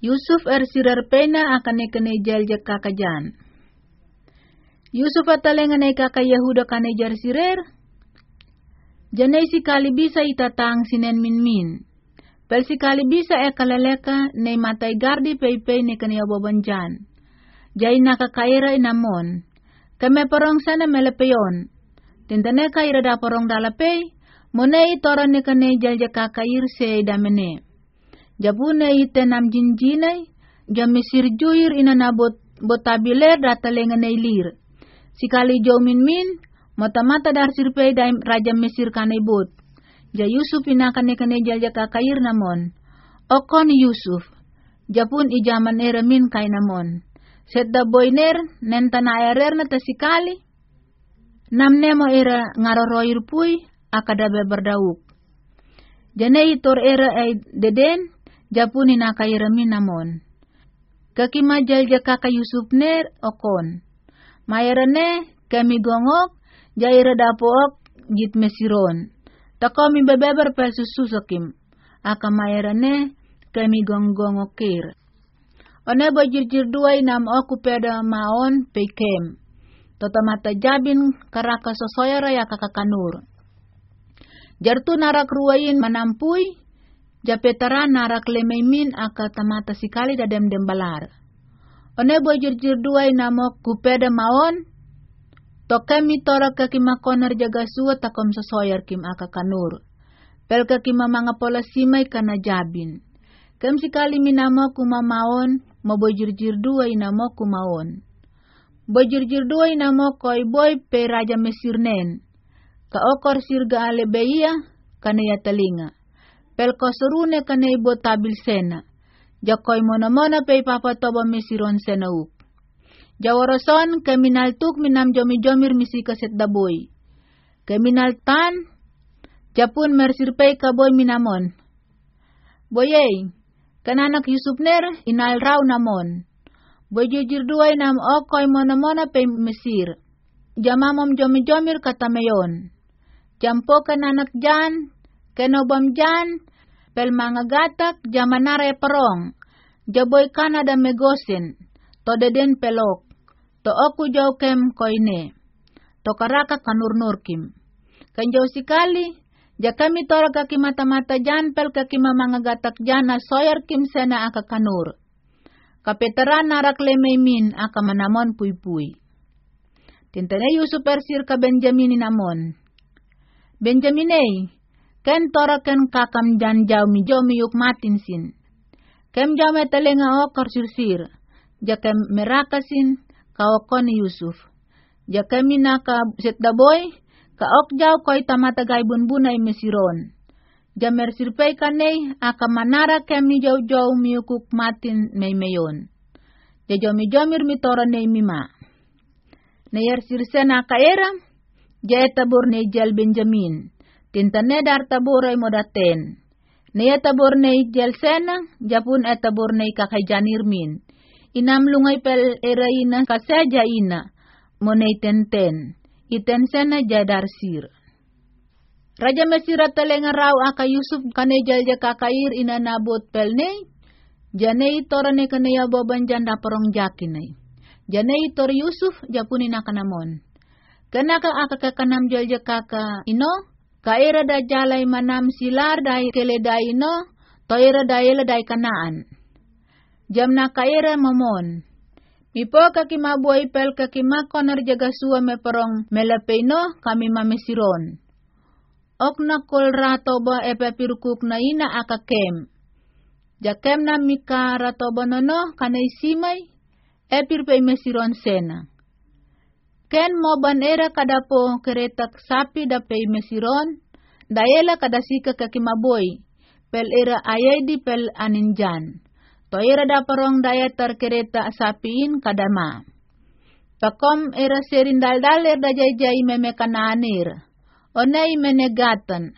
Yusuf er sirar pena akan nekene jel je kakajan. Yusuf atalengan ay kaka Yahuda kane jar sirer. Janay si kali bisa itatang sinen min min. Pel kali bisa e kalaleka ne matay gardi pei-pei ne kani abobanjan. Jay nakakaira inamon. Kame parong sana melepeyon. Tintane kaira da parong dalapay. Monei toran ne kane jalja kakair se damene. Jabune ite nam jinjinay. Jamisir juir inanabot botabiler datalengan lir. Sikali jo min min, mata-mata dar sirpe da raja Mesir kanebut. Ja Yusuf inakan kane jalja kakair namon. Okon Yusuf, japun ijaman era min kay namon. Set da boyner, nenta na erer na tasikali. Nam nemo era ngaroroir pui, akadabe berdauk. Jane itor era ay deden, japun inakaira min namon. Kakima jalja kaka Yusuf ner okon mayarane kami gongok jaira dapook jit mesiron. Tako mi bebeber pel sususakim. Aka mayarane kami gonggongokir. One bajir-jir nam aku peda maon pekem. Tota mata jabin karaka sosoya raya kakakanur. Jartu narak ruayin manampui, japetara narak lemeimin aka tamata sikali dadem dembalar. One bojur-jur duay namo kupeda maon. Toke mi tora kima konar jaga suwa takom sosoyar kim aka kanur. Pel kima manga pola simay kana jabin. Kem sikali minamo kuma maon, mo bojur-jur duay namo kumaon. Bojur-jur duay namo koy boy pe raja mesir nen. Ka okor sirga ale beia, kana ya talinga. Pel kosurune kana ibo tabil sena Jakoy mona-mona pay papatoba misiron senauk. Jawarason keminal tuk minam jomi-jomir misi kaset daboy. Keminal tan, japun mersirpay kaboy minamon. Boyey, kananak Yusuf ner inal raw namon. Boyjujir duay nam mona-mona pay mesir. Jamamom jomi-jomir katameyon. Jampo kananak jan, kenobam jan, pel mga gatak jamanare perong. Jaboy Kanada megosin, to deden pelok, to oku jau kem koine, to karaka kanurnurkim. Kanjau sikali, ja kami tora kaki mata-mata jan pel kaki mga gatak jana soyar kim sena aka kanur. Kapeteran narak lemeimin aka manamon pui-pui. Tintane Yusuf persir ka Benjamin namon. Benjaminei, ken tora ken kakam jan jau mi jo mi yuk matin sin. Kem jame telenga o sirsir. Jakem merakasin ka okon Yusuf. Jakem ka set daboy ka ok jaw koy tamata gay bunbunay mesiron. Jamer sirpay kanay aka manara kem ni jaw miukuk matin may mayon. Jajaw mi jomir mi tora nay mima. Nayar sirsena ka era, jaya tabur ni jel Benjamin. Tintane dar taburay modaten. Niya tabor na jelsena, japun at tabor na kakajanirmin. Inamlungay pel eraina kasaja ina, monay tenten. Itensena jadarsir. Raja Mesira talenga raw aka Yusuf kane jalja kakair ina nabot pel ne. Jane itora ne kane ya boban janda porong jakinay. Jane itor Yusuf japun ina kanamon. Kanaka aka kakanam jalja kaka ino, Kaira da jalay manam silar dai keledai no, toira dai dai kanaan. Jam na mamon. Mipo kaki mabuay pel kaki makonar jaga suwa me perong melepeno kami mamesiron. Ok na kol rato ba epe pirukuk na ina akakem. Jakem na mika rato ba nono kanay simay, pe mesiron sena. Ken mo ban era kadapo keretak sapi da pay mesiron, daela kadasika kakimaboy, pel era ayedi pel aninjan. To era da parong daya kereta sapiin kadama. Pakom era serin daldal da jay jay meme kananir. Onay menegatan.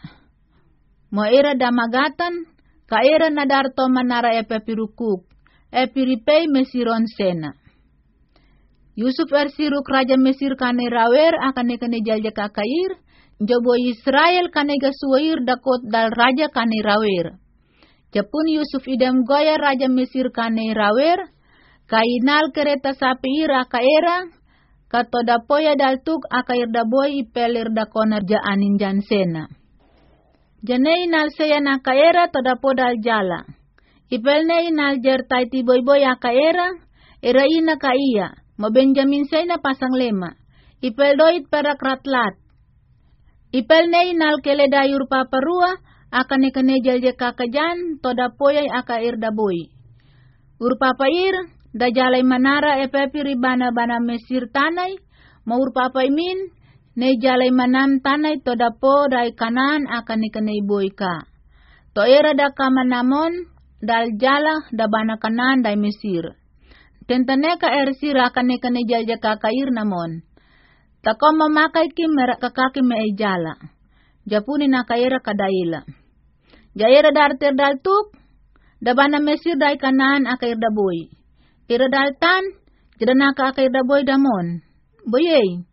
Mo era damagatan, ka era nadarto manara epepirukuk, epiripay mesiron sena. Yusuf ersiruk raja Mesir kane rawer akan kane jalja kakair, jobo Israel kane gasuir dakot dal raja kane rawer. Japun Yusuf idam goya raja Mesir kane rawer, kainal kereta sapi ira ka era, katoda poya daltuk aka irda boy ipelir da konar ja anin jansena. Janei nal seya na ka era toda podal jala. Ipelne inal jer taiti boy boy aka era, ina ka iya, mo Benjamin sena pasang lema. Ipel doit perak ratlat. Ipel ne inal kele dayur paparua, akan ikanejal je kakajan toda poyai aka irda boy. Urpapa ir da jalai manara epepi ribana bana mesir tanai ma urpapa imin ne jalai manam tanai toda po dai kanan akan ikanei boy ka. To era da kamanamon dal jala da bana kanan dai mesir. Tentaneka ersir akan ikanei jalja kakair namon. Tako memakai kim merak kakaki me jala. Japuni nakaira kadaila. Jaira dar ter dal tuk, dabana mesir dai kanan akair da boy. Ira dal tan, jadana ka akair da boy damon. Boyei,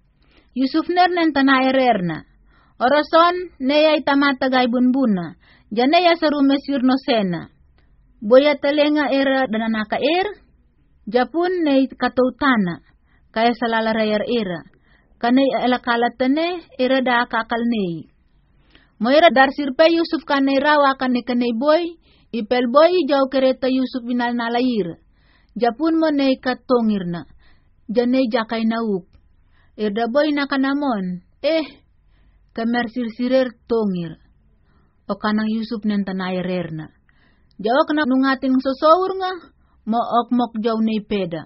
Yusuf ner nen tanah ererna. Orason neya itamata gai bunbuna, janeya seru mesir no sena. Boya telenga era danana ka er, japun nei katautana, kaya salala rayar era. Kanay alakalatane, era da akakal nei. Moira dar sirpe Yusuf kanai rawa kanai kanai boy, ipel boy jau kereta Yusuf binal nalair. Japun mo nei katongirna, janei jakai nauk. Irda boy na kanamon, eh, kamer sirsirer tongir. O kanang Yusuf nen tanay rerna. Jawa kena nungating sosowur nga, mo ok mok jau nei peda.